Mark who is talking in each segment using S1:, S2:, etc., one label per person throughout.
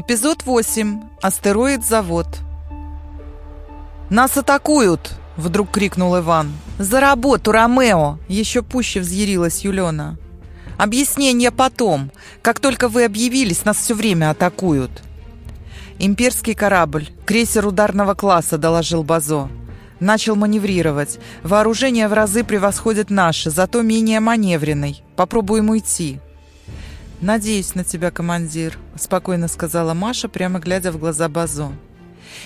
S1: Эпизод 8. Астероид-завод. «Нас атакуют!» — вдруг крикнул Иван. «За работу, Ромео!» — еще пуще взъярилась Юлена. «Объяснение потом. Как только вы объявились, нас все время атакуют». «Имперский корабль, крейсер ударного класса», — доложил Базо. Начал маневрировать. Вооружение в разы превосходит наше, зато менее маневренный. Попробуем уйти. «Надеюсь на тебя, командир», — спокойно сказала Маша, прямо глядя в глаза Базо.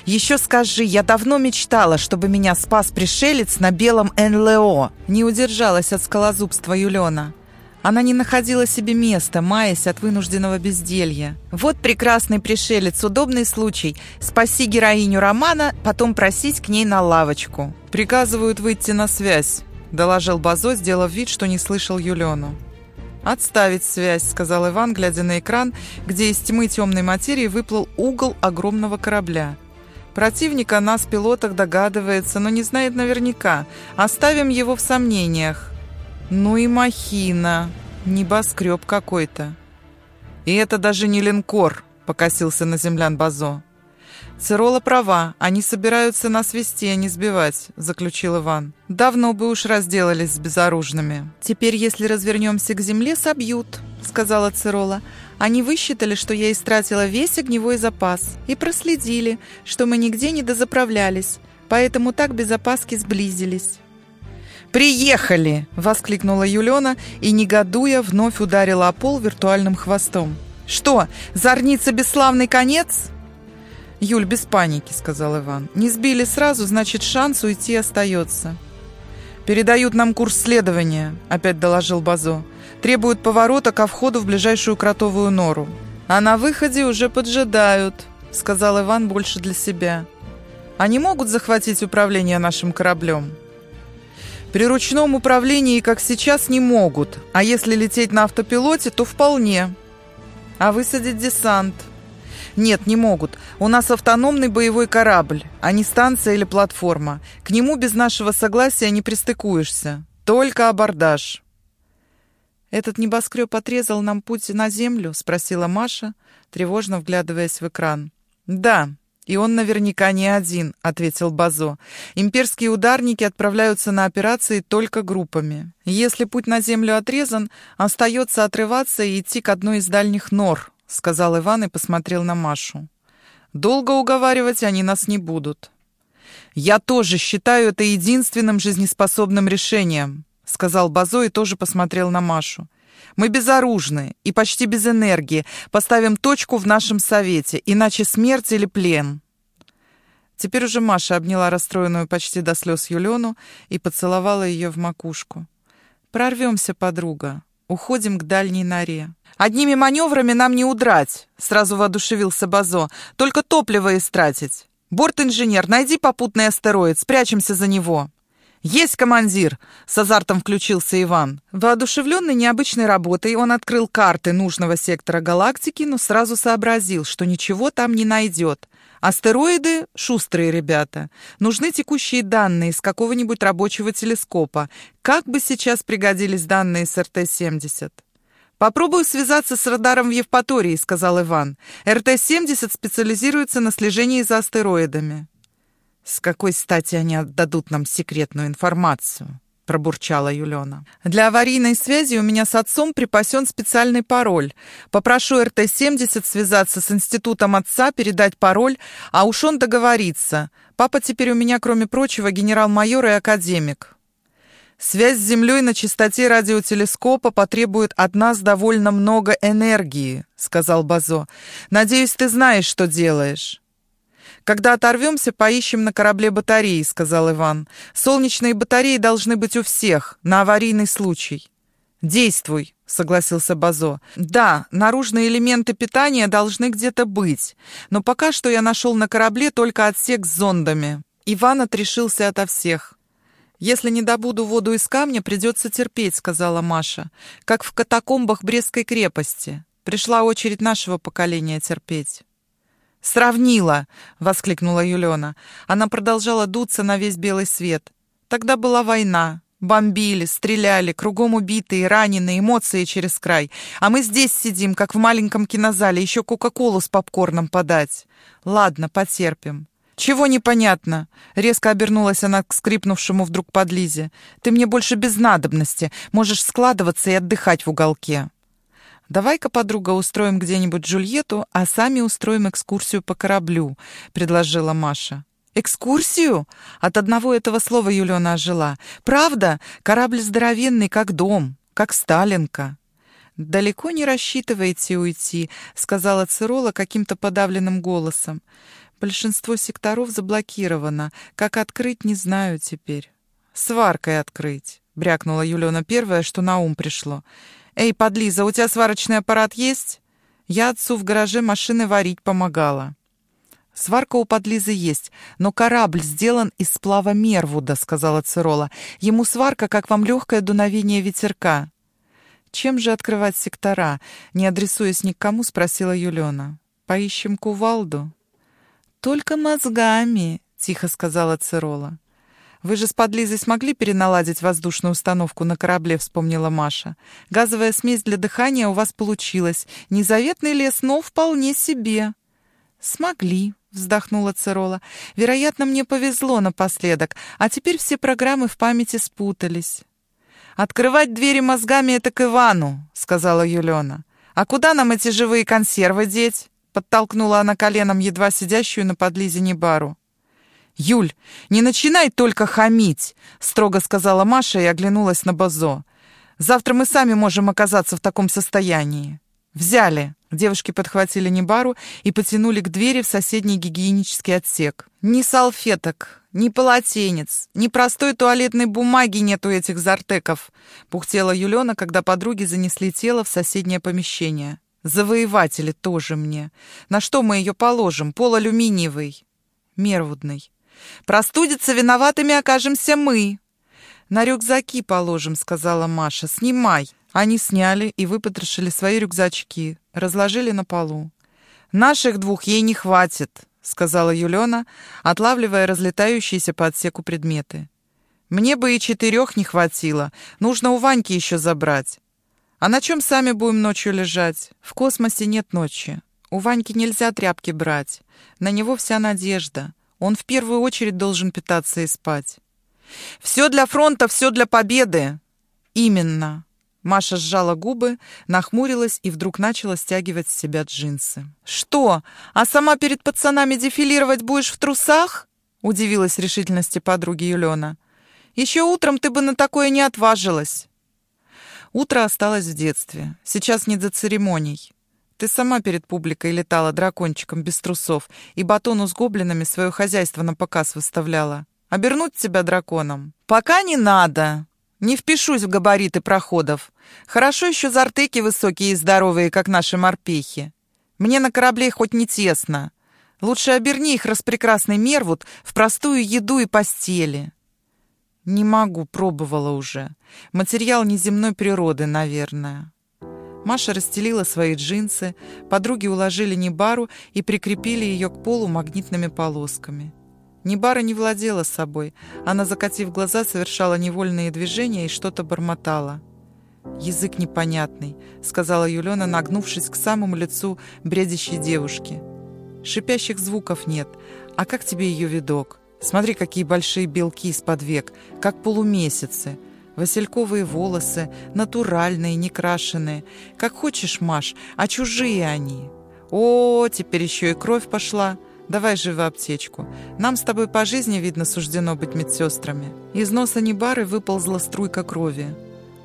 S1: «Еще скажи, я давно мечтала, чтобы меня спас пришелец на белом НЛО!» Не удержалась от скалозубства Юлена. Она не находила себе места, маясь от вынужденного безделья. Вот прекрасный пришелец, удобный случай. Спаси героиню романа, потом просить к ней на лавочку. «Приказывают выйти на связь», — доложил Базо, сделав вид, что не слышал Юлену. «Отставить связь», — сказал Иван, глядя на экран, где из тьмы темной материи выплыл угол огромного корабля. Противник о нас, пилотах, догадывается, но не знает наверняка. Оставим его в сомнениях. Ну и махина. Небоскреб какой-то. И это даже не линкор, покосился на землян Базо. «Цирола права, они собираются нас вести, а не сбивать», — заключил Иван. «Давно бы уж разделались с безоружными». «Теперь, если развернемся к земле, собьют», — сказала Цирола. «Они высчитали, что я истратила весь огневой запас, и проследили, что мы нигде не дозаправлялись, поэтому так без опаски сблизились». «Приехали!» — воскликнула Юлена и, негодуя, вновь ударила о пол виртуальным хвостом. «Что, зорница бесславный конец?» «Юль, без паники», — сказал Иван. «Не сбили сразу, значит, шанс уйти остается». «Передают нам курс следования», — опять доложил Базо. «Требуют поворота ко входу в ближайшую кротовую нору». «А на выходе уже поджидают», — сказал Иван больше для себя. «Они могут захватить управление нашим кораблем?» «При ручном управлении, как сейчас, не могут, а если лететь на автопилоте, то вполне. А высадить десант?» «Нет, не могут. У нас автономный боевой корабль, а не станция или платформа. К нему без нашего согласия не пристыкуешься. Только абордаж». «Этот небоскреб отрезал нам путь на Землю?» — спросила Маша, тревожно вглядываясь в экран. «Да, и он наверняка не один», — ответил Базо. «Имперские ударники отправляются на операции только группами. Если путь на Землю отрезан, остается отрываться и идти к одной из дальних нор, — сказал Иван и посмотрел на Машу. «Долго уговаривать они нас не будут». «Я тоже считаю это единственным жизнеспособным решением», — сказал Базо и тоже посмотрел на Машу. «Мы безоружны и почти без энергии. Поставим точку в нашем совете, иначе смерть или плен». Теперь уже Маша обняла расстроенную почти до слез Юлену и поцеловала ее в макушку. «Прорвемся, подруга. Уходим к дальней норе». Одними маневрами нам не удрать, сразу воодушевился Базо. Только топливо истратить. Борт-инженер, найди попутный астероид, спрячемся за него. «Есть, командир!» — с азартом включился Иван. Воодушевленный необычной работой, он открыл карты нужного сектора галактики, но сразу сообразил, что ничего там не найдет. Астероиды — шустрые ребята. Нужны текущие данные из какого-нибудь рабочего телескопа. Как бы сейчас пригодились данные с РТ-70? «Попробую связаться с радаром в Евпатории», — сказал Иван. «РТ-70 специализируется на слежении за астероидами». «С какой стати они отдадут нам секретную информацию?» — пробурчала Юлена. «Для аварийной связи у меня с отцом припасен специальный пароль. Попрошу РТ-70 связаться с институтом отца, передать пароль, а уж он договорится. Папа теперь у меня, кроме прочего, генерал-майор и академик». Связь с Землей на частоте радиотелескопа потребует от нас довольно много энергии», — сказал Базо. «Надеюсь, ты знаешь, что делаешь». «Когда оторвемся, поищем на корабле батареи», — сказал Иван. «Солнечные батареи должны быть у всех, на аварийный случай». «Действуй», — согласился Базо. «Да, наружные элементы питания должны где-то быть, но пока что я нашел на корабле только отсек с зондами». Иван отрешился ото всех. «Если не добуду воду из камня, придется терпеть», — сказала Маша. «Как в катакомбах Брестской крепости. Пришла очередь нашего поколения терпеть». «Сравнила!» — воскликнула Юлена. Она продолжала дуться на весь белый свет. «Тогда была война. Бомбили, стреляли, кругом убитые, раненые, эмоции через край. А мы здесь сидим, как в маленьком кинозале, еще Кока-Колу с попкорном подать. Ладно, потерпим. «Чего непонятно?» — резко обернулась она к скрипнувшему вдруг подлизе. «Ты мне больше без надобности. Можешь складываться и отдыхать в уголке». «Давай-ка, подруга, устроим где-нибудь Джульетту, а сами устроим экскурсию по кораблю», — предложила Маша. «Экскурсию?» От одного этого слова Юлена ожила. «Правда? Корабль здоровенный, как дом, как Сталинка». «Далеко не рассчитываете уйти», — сказала Цирола каким-то подавленным голосом. «Большинство секторов заблокировано. Как открыть, не знаю теперь». «Сваркой открыть», — брякнула Юлена первое, что на ум пришло. «Эй, подлиза, у тебя сварочный аппарат есть?» «Я отцу в гараже машины варить помогала». «Сварка у подлизы есть, но корабль сделан из сплава Мервуда», — сказала Цирола. «Ему сварка, как вам легкое дуновение ветерка». «Чем же открывать сектора?» — не адресуясь ни к кому, спросила Юлена. «Поищем кувалду?» «Только мозгами», — тихо сказала Цирола. «Вы же с подлизой смогли переналадить воздушную установку на корабле», — вспомнила Маша. «Газовая смесь для дыхания у вас получилась. Незаветный лес, но вполне себе». «Смогли», — вздохнула Цирола. «Вероятно, мне повезло напоследок, а теперь все программы в памяти спутались». «Открывать двери мозгами — это к Ивану», — сказала Юлена. «А куда нам эти живые консервы деть?» — подтолкнула она коленом едва сидящую на подлизе Небару. «Юль, не начинай только хамить!» — строго сказала Маша и оглянулась на Базо. «Завтра мы сами можем оказаться в таком состоянии». «Взяли!» Девушки подхватили Небару и потянули к двери в соседний гигиенический отсек. Ни салфеток, ни полотенец, ни простой туалетной бумаги нет у этих зартеков, пухтела Юлена, когда подруги занесли тело в соседнее помещение. Завоеватели тоже мне. На что мы ее положим? Пол алюминиевый. Мервудный. Простудиться виноватыми окажемся мы. На рюкзаки положим, сказала Маша. Снимай. Они сняли и выпотрошили свои рюкзачки, разложили на полу. «Наших двух ей не хватит», — сказала Юлена, отлавливая разлетающиеся по отсеку предметы. «Мне бы и четырех не хватило. Нужно у Ваньки еще забрать. А на чем сами будем ночью лежать? В космосе нет ночи. У Ваньки нельзя тряпки брать. На него вся надежда. Он в первую очередь должен питаться и спать». «Все для фронта, все для победы!» «Именно!» Маша сжала губы, нахмурилась и вдруг начала стягивать с себя джинсы. «Что, а сама перед пацанами дефилировать будешь в трусах?» — удивилась решительности подруги Юлена. «Еще утром ты бы на такое не отважилась». Утро осталось в детстве. Сейчас не до церемоний. Ты сама перед публикой летала дракончиком без трусов и батону с гоблинами свое хозяйство на показ выставляла. Обернуть тебя драконом? Пока не надо. Не впишусь в габариты проходов. Хорошо еще зартыки высокие и здоровые, как наши морпехи. Мне на корабле хоть не тесно. Лучше оберни их распрекрасный Мервуд в простую еду и постели. Не могу, пробовала уже. Материал неземной природы, наверное. Маша расстелила свои джинсы, подруги уложили Небару и прикрепили ее к полу магнитными полосками. Небара не владела собой. Она, закатив глаза, совершала невольные движения и что-то бормотала. «Язык непонятный», — сказала Юлена, нагнувшись к самому лицу бредящей девушки. «Шипящих звуков нет. А как тебе ее видок? Смотри, какие большие белки из-под век, как полумесяцы. Васильковые волосы, натуральные, некрашенные. Как хочешь, Маш, а чужие они. О, теперь еще и кровь пошла». Давай живо аптечку. Нам с тобой по жизни, видно, суждено быть медсестрами». Из носа Небары выползла струйка крови.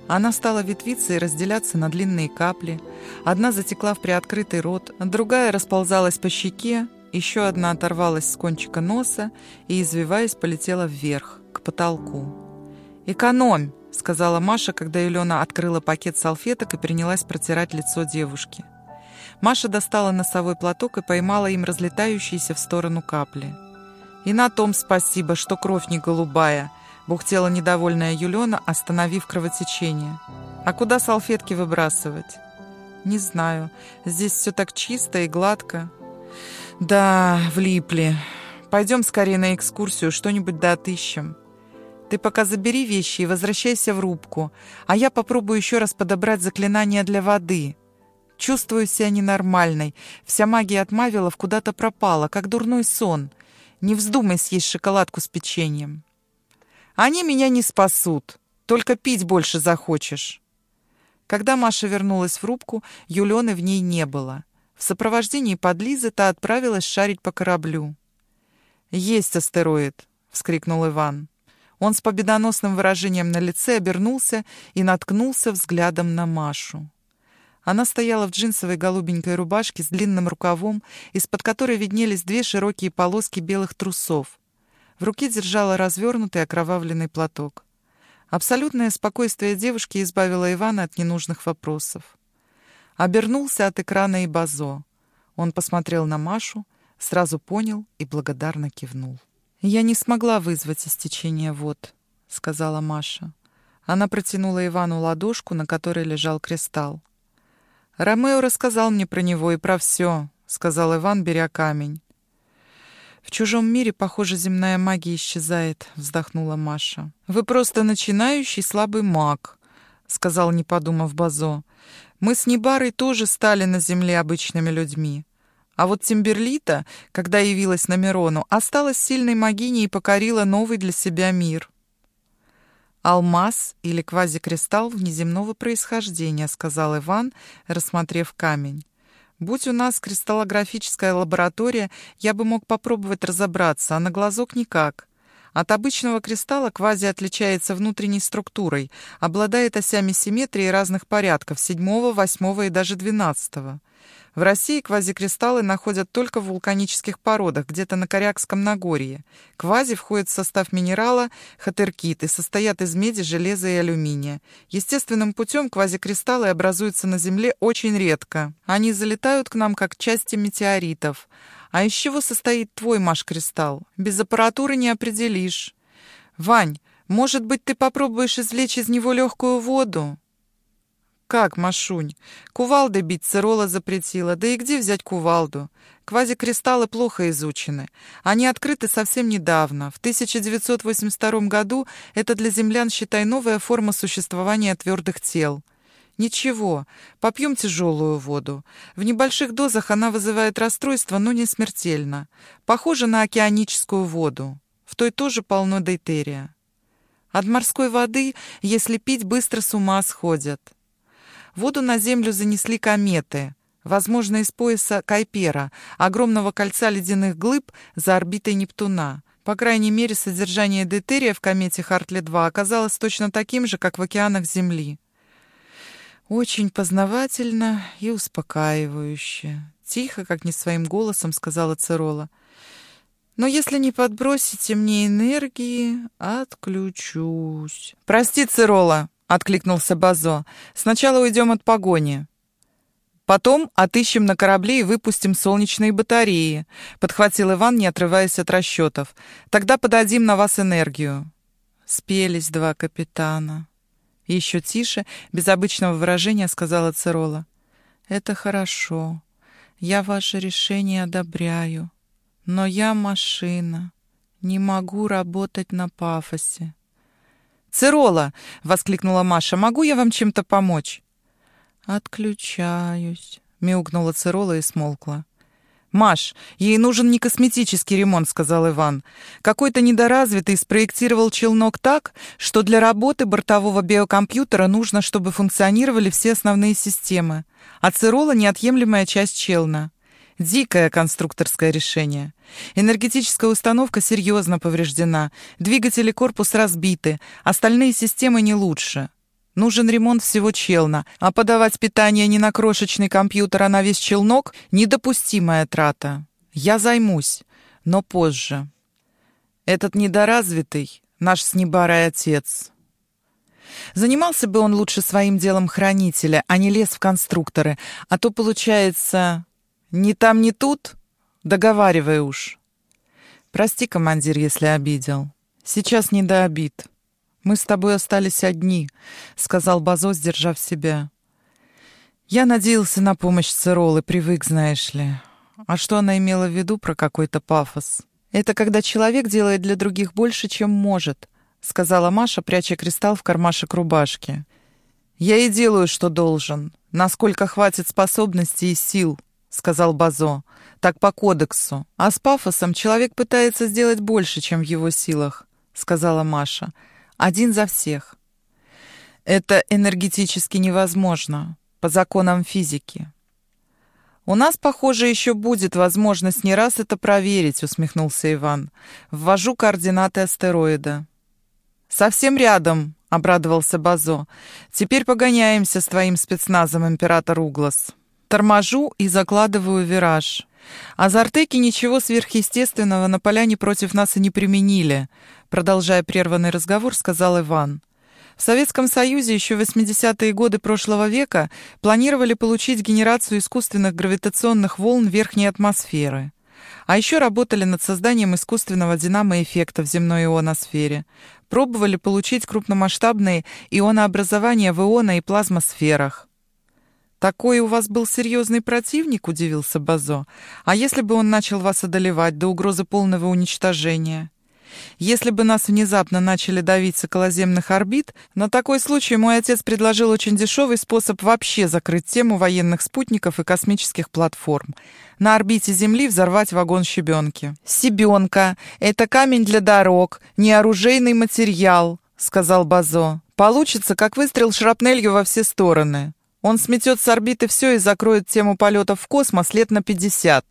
S1: Она стала ветвиться и разделяться на длинные капли. Одна затекла в приоткрытый рот, другая расползалась по щеке, еще одна оторвалась с кончика носа и, извиваясь, полетела вверх, к потолку. «Экономь!» — сказала Маша, когда Елена открыла пакет салфеток и принялась протирать лицо девушки. Маша достала носовой платок и поймала им разлетающиеся в сторону капли. «И на том спасибо, что кровь не голубая», — бухтела недовольная Юлена, остановив кровотечение. «А куда салфетки выбрасывать?» «Не знаю. Здесь все так чисто и гладко». «Да, влипли. Пойдем скорее на экскурсию, что-нибудь да отыщем». Ты пока забери вещи и возвращайся в рубку, а я попробую еще раз подобрать заклинание для воды. Чувствую себя ненормальной. Вся магия от Мавилов куда-то пропала, как дурной сон. Не вздумай съесть шоколадку с печеньем. Они меня не спасут. Только пить больше захочешь. Когда Маша вернулась в рубку, Юлены в ней не было. В сопровождении подлизы та отправилась шарить по кораблю. «Есть астероид!» — вскрикнул Иван. Он с победоносным выражением на лице обернулся и наткнулся взглядом на Машу. Она стояла в джинсовой голубенькой рубашке с длинным рукавом, из-под которой виднелись две широкие полоски белых трусов. В руке держала развернутый окровавленный платок. Абсолютное спокойствие девушки избавило Ивана от ненужных вопросов. Обернулся от экрана и Базо. Он посмотрел на Машу, сразу понял и благодарно кивнул. «Я не смогла вызвать истечение вод», — сказала Маша. Она протянула Ивану ладошку, на которой лежал кристалл. «Ромео рассказал мне про него и про все», — сказал Иван, беря камень. «В чужом мире, похоже, земная магия исчезает», — вздохнула Маша. «Вы просто начинающий слабый маг», — сказал, не подумав Базо. «Мы с Небарой тоже стали на земле обычными людьми. А вот Тимберлита, когда явилась на Мирону, осталась сильной магиней и покорила новый для себя мир». «Алмаз или квазикристалл внеземного происхождения», — сказал Иван, рассмотрев камень. «Будь у нас кристаллографическая лаборатория, я бы мог попробовать разобраться, а на глазок никак. От обычного кристалла квази отличается внутренней структурой, обладает осями симметрии разных порядков, седьмого, восьмого и даже двенадцатого. В России квазикристаллы находят только в вулканических породах, где-то на Корякском Нагорье. Квази входят в состав минерала хатеркит и состоят из меди, железа и алюминия. Естественным путем квазикристаллы образуются на Земле очень редко. Они залетают к нам как части метеоритов. А из чего состоит твой маш-кристалл? Без аппаратуры не определишь. Вань, может быть, ты попробуешь извлечь из него легкую воду? «Как, Машунь? Кувалдой бить Цирола запретила. Да и где взять кувалду? Квазикристаллы плохо изучены. Они открыты совсем недавно. В 1982 году это для землян, считай, новая форма существования твердых тел. Ничего, попьем тяжелую воду. В небольших дозах она вызывает расстройство, но не смертельно. Похоже на океаническую воду. В той тоже полно дейтерия. От морской воды, если пить, быстро с ума сходят». Воду на Землю занесли кометы, возможно, из пояса Кайпера, огромного кольца ледяных глыб за орбитой Нептуна. По крайней мере, содержание дейтерия в комете Хартли-2 оказалось точно таким же, как в океанах Земли. «Очень познавательно и успокаивающе», — тихо, как не своим голосом сказала Цирола. «Но если не подбросите мне энергии, отключусь». «Прости, Цирола», — откликнулся Базо. «Сначала уйдем от погони. Потом отыщем на корабле и выпустим солнечные батареи», — подхватил Иван, не отрываясь от расчетов. «Тогда подадим на вас энергию». Спелись два капитана. еще тише, без обычного выражения, сказала Цирола. «Это хорошо. Я ваше решение одобряю. Но я машина. Не могу работать на пафосе. «Цирола!» — воскликнула Маша. «Могу я вам чем-то помочь?» «Отключаюсь», — мяукнула Цирола и смолкла. «Маш, ей нужен не косметический ремонт», — сказал Иван. «Какой-то недоразвитый спроектировал челнок так, что для работы бортового биокомпьютера нужно, чтобы функционировали все основные системы, а Цирола — неотъемлемая часть челна. Дикое конструкторское решение. Энергетическая установка серьезно повреждена, двигатели корпус разбиты, остальные системы не лучше. Нужен ремонт всего челна, а подавать питание не на крошечный компьютер, а на весь челнок — недопустимая трата. Я займусь, но позже. Этот недоразвитый — наш с небарой отец. Занимался бы он лучше своим делом хранителя, а не лез в конструкторы, а то, получается, «Ни там, ни тут? Договаривай уж». «Прости, командир, если обидел. Сейчас не до обид. Мы с тобой остались одни», — сказал Базо, сдержав себя. «Я надеялся на помощь Циролы, привык, знаешь ли. А что она имела в виду про какой-то пафос? Это когда человек делает для других больше, чем может, — сказала Маша, пряча кристалл в кармашек рубашки. «Я и делаю, что должен. Насколько хватит способностей и сил», — сказал Базо. «Так по кодексу. А с пафосом человек пытается сделать больше, чем в его силах», — сказала Маша. «Один за всех». «Это энергетически невозможно, по законам физики». «У нас, похоже, еще будет возможность не раз это проверить», — усмехнулся Иван. «Ввожу координаты астероида». «Совсем рядом», — обрадовался Базо. «Теперь погоняемся с твоим спецназом, император Углас». Торможу и закладываю вираж. Азартеки ничего сверхъестественного на поляне против нас и не применили, продолжая прерванный разговор, сказал Иван. В Советском Союзе еще в 80-е годы прошлого века планировали получить генерацию искусственных гравитационных волн верхней атмосферы. А еще работали над созданием искусственного динамо-эффекта в земной ионосфере. Пробовали получить крупномасштабные ионообразования в ионо- и плазмосферах. «Такой у вас был серьезный противник?» — удивился Базо. «А если бы он начал вас одолевать до угрозы полного уничтожения?» Если бы нас внезапно начали давить с околоземных орбит, на такой случай мой отец предложил очень дешевый способ вообще закрыть тему военных спутников и космических платформ. На орбите Земли взорвать вагон щебенки. «Себенка — это камень для дорог, не оружейный материал», — сказал Базо. «Получится, как выстрел шрапнелью во все стороны». Он сметет с орбиты все и закроет тему полетов в космос лет на 50.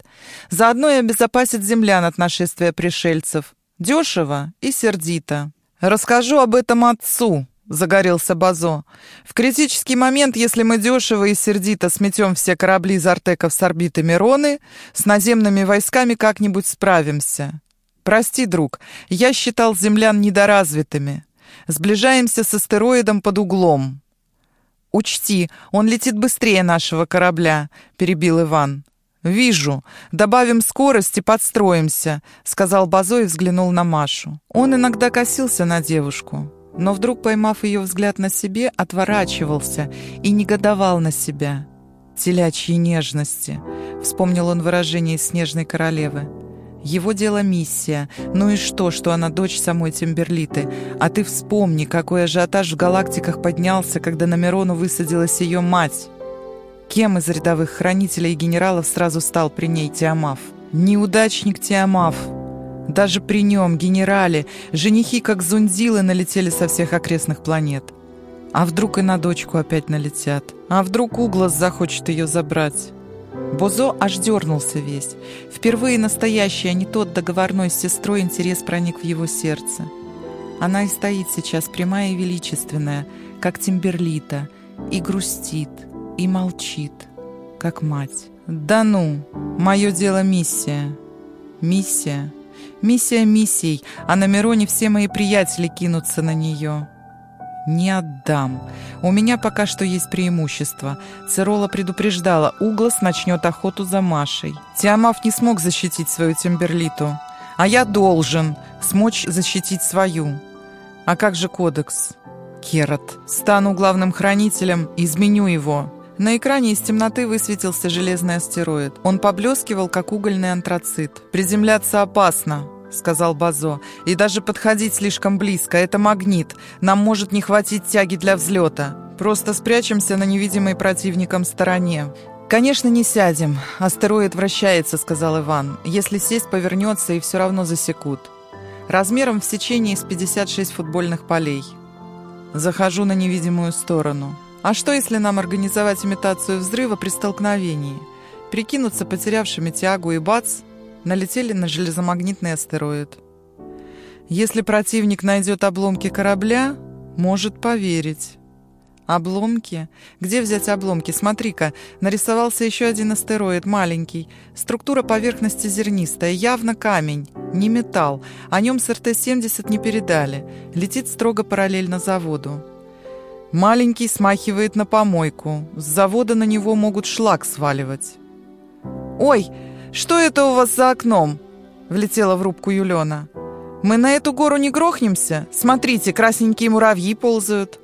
S1: Заодно и обезопасит землян от нашествия пришельцев. Дешево и сердито. «Расскажу об этом отцу», — загорелся Базо. «В критический момент, если мы дешево и сердито сметем все корабли Зартеков с орбиты Мироны, с наземными войсками как-нибудь справимся. Прости, друг, я считал землян недоразвитыми. Сближаемся с астероидом под углом». «Учти, он летит быстрее нашего корабля», — перебил Иван. «Вижу. Добавим скорости, подстроимся», — сказал Базо и взглянул на Машу. Он иногда косился на девушку, но вдруг, поймав ее взгляд на себе, отворачивался и негодовал на себя. «Телячьи нежности», — вспомнил он выражение «Снежной королевы». Его дело миссия. Ну и что, что она дочь самой Тимберлиты? А ты вспомни, какой ажиотаж в галактиках поднялся, когда на Мирону высадилась ее мать. Кем из рядовых хранителей и генералов сразу стал при ней Тиамав? Неудачник Тиамав. Даже при нем, генерале, женихи как зундилы налетели со всех окрестных планет. А вдруг и на дочку опять налетят? А вдруг Углас захочет ее забрать? Бозо аж дернулся весь. Впервые настоящий, а не тот договорной с сестрой интерес проник в его сердце. Она и стоит сейчас прямая и величественная, как Тимберлита, и грустит – и молчит, как мать. «Да ну, мое дело миссия. Миссия. Миссия миссией, а на Мироне все мои приятели кинутся на нее». «Не отдам. У меня пока что есть преимущество. Цирола предупреждала, Углас начнет охоту за Машей. Тиамав не смог защитить свою Тимберлиту. А я должен смочь защитить свою. А как же кодекс?» Керат. Стану главным хранителем, изменю его. На экране из темноты высветился железный астероид. Он поблескивал, как угольный антрацит. «Приземляться опасно», — сказал Базо. «И даже подходить слишком близко. Это магнит. Нам может не хватить тяги для взлета. Просто спрячемся на невидимой противником стороне». «Конечно, не сядем. Астероид вращается», — сказал Иван. «Если сесть, повернется и все равно засекут. Размером в сечении из 56 футбольных полей. Захожу на невидимую сторону». А что, если нам организовать имитацию взрыва при столкновении? Прикинуться потерявшими тягу и бац, налетели на железомагнитный астероид. Если противник найдет обломки корабля, может поверить. Обломки? Где взять обломки? Смотри-ка, нарисовался еще один астероид, маленький. Структура поверхности зернистая, явно камень, не металл. О нем с РТ-70 не передали. Летит строго параллельно заводу. Маленький смахивает на помойку. С завода на него могут шлак сваливать. «Ой, что это у вас за окном?» Влетела в рубку Юлена. «Мы на эту гору не грохнемся? Смотрите, красненькие муравьи ползают».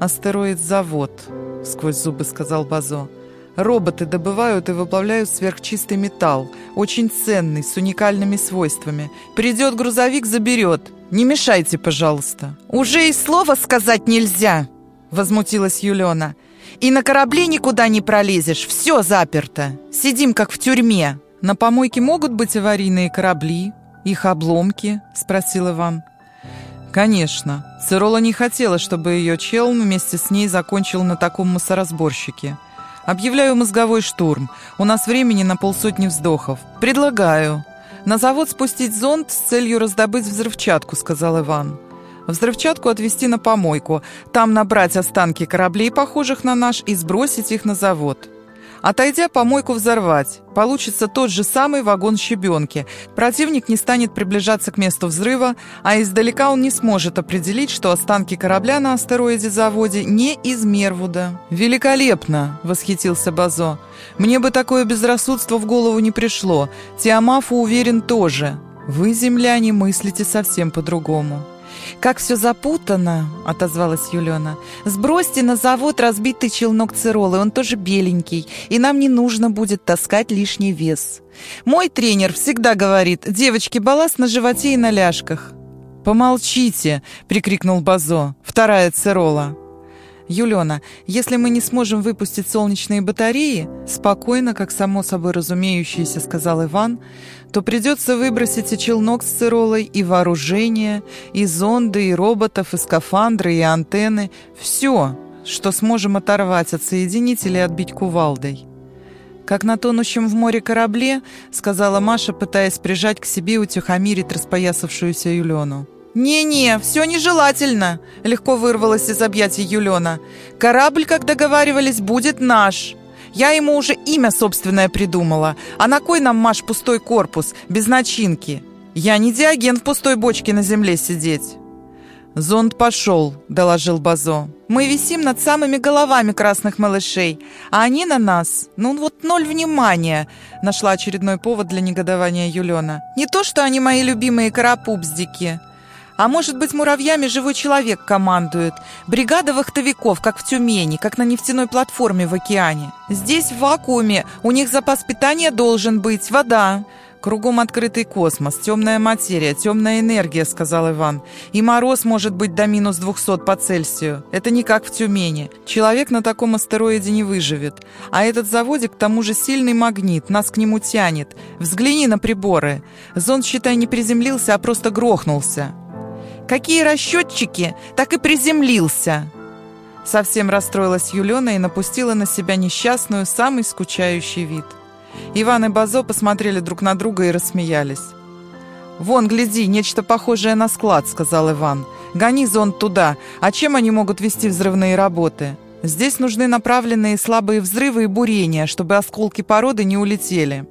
S1: «Астероид-завод», — сквозь зубы сказал Базо. «Роботы добывают и выплавляют сверхчистый металл, очень ценный, с уникальными свойствами. Придет грузовик, заберет. Не мешайте, пожалуйста». «Уже и слова сказать нельзя!» Возмутилась Юлена. «И на корабле никуда не пролезешь, все заперто. Сидим, как в тюрьме». «На помойке могут быть аварийные корабли, их обломки?» – спросил Иван. «Конечно. Цирола не хотела, чтобы ее челн вместе с ней закончил на таком мусоросборщике. Объявляю мозговой штурм. У нас времени на полсотни вздохов. Предлагаю. На завод спустить зонд с целью раздобыть взрывчатку», – сказал Иван. Взрывчатку отвезти на помойку, там набрать останки кораблей, похожих на наш, и сбросить их на завод. Отойдя, помойку взорвать. Получится тот же самый вагон щебенки. Противник не станет приближаться к месту взрыва, а издалека он не сможет определить, что останки корабля на астероиде-заводе не из Мервуда. «Великолепно!» — восхитился Базо. «Мне бы такое безрассудство в голову не пришло. Тиамафу уверен тоже. Вы, земляне, мыслите совсем по-другому».
S2: «Как все запутано!» — отозвалась Юлена. «Сбросьте на завод разбитый челнок циролы, он тоже беленький, и нам не нужно будет таскать лишний вес. Мой тренер всегда говорит, девочки, балласт на животе и на ляжках».
S1: «Помолчите!» — прикрикнул Базо. «Вторая цирола». «Юлена, если мы не сможем выпустить солнечные батареи, спокойно, как само собой разумеющееся, сказал Иван, то придется выбросить и челнок с циролой, и вооружение, и зонды, и роботов, и скафандры, и антенны. Все, что сможем оторвать от соединителя и отбить кувалдой. «Как на тонущем в море корабле», — сказала Маша, пытаясь прижать к себе утихомирить распоясавшуюся Юлену.
S2: «Не-не, все нежелательно», — легко вырвалась из объятий Юлена. «Корабль, как договаривались, будет наш. Я ему уже имя собственное придумала. А на кой нам, Маш, пустой корпус, без начинки? Я не диаген в пустой бочке на земле сидеть».
S1: «Зонд пошел», — доложил Базо.
S2: «Мы висим над самыми головами красных малышей, а они на нас. Ну вот ноль внимания», — нашла очередной повод для негодования Юлена. «Не то, что они мои любимые карапупздики». А может быть, муравьями живой человек командует. Бригада вахтовиков, как в Тюмени, как на нефтяной платформе в океане. Здесь в вакууме, у них запас питания должен быть, вода.
S1: «Кругом открытый космос, темная материя, темная энергия», — сказал Иван. «И мороз может быть до минус 200 по Цельсию. Это не как в Тюмени. Человек на таком астероиде не выживет. А этот заводик к тому же сильный магнит, нас к нему тянет. Взгляни на приборы. Зонд, считай, не приземлился, а просто грохнулся».
S2: Какие расчетчики, так и приземлился!»
S1: Совсем расстроилась Юлена и напустила на себя несчастную, самый скучающий вид. Иван и Базо посмотрели друг на друга и рассмеялись. «Вон, гляди, нечто похожее на склад», — сказал Иван. «Гони зонд туда. А чем они могут вести взрывные работы? Здесь нужны направленные слабые взрывы и бурения, чтобы осколки породы не улетели».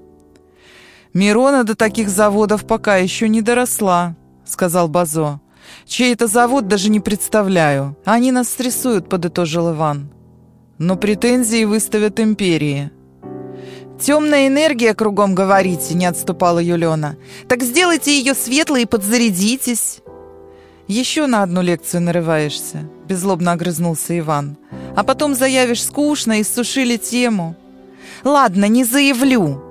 S1: «Мирона до таких заводов пока еще не доросла», — сказал Базо. Чей это завод, даже не представляю. Они нас стрессуют», — подытожил Иван. «Но претензии выставят империи».
S2: «Темная энергия кругом, говорите», — не отступала Юлена. «Так сделайте ее светлой и подзарядитесь».
S1: «Еще на одну лекцию нарываешься», — беззлобно огрызнулся Иван. «А потом заявишь скучно и сушили тему».
S2: «Ладно, не заявлю».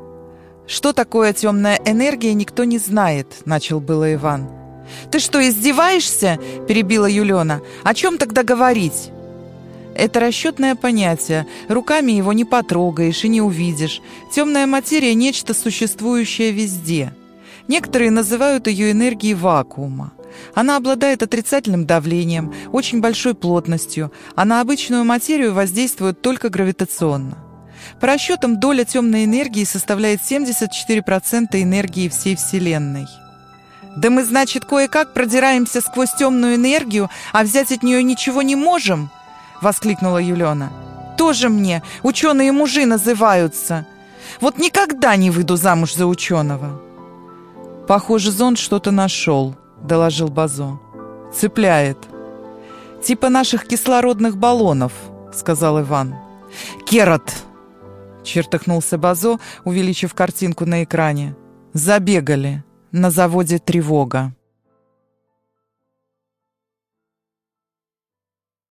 S1: «Что такое темная энергия, никто не знает», — начал было Иван.
S2: «Ты что, издеваешься?» – перебила Юлена. «О чем тогда говорить?»
S1: Это расчетное понятие. Руками его не потрогаешь и не увидишь. Темная материя – нечто существующее везде. Некоторые называют ее энергией вакуума. Она обладает отрицательным давлением, очень большой плотностью, а на обычную материю воздействует только гравитационно. По расчетам, доля темной энергии составляет 74% энергии всей Вселенной.
S2: «Да мы, значит, кое-как продираемся сквозь темную энергию, а взять от нее ничего не можем?» — воскликнула Юлена. «Тоже мне ученые-мужи называются. Вот никогда не выйду замуж за ученого».
S1: «Похоже, зонд что-то нашел», — доложил Базо. «Цепляет». «Типа наших кислородных баллонов», — сказал Иван.
S2: «Керат!»
S1: — чертыхнулся Базо, увеличив картинку на экране. «Забегали». На заводе тревога.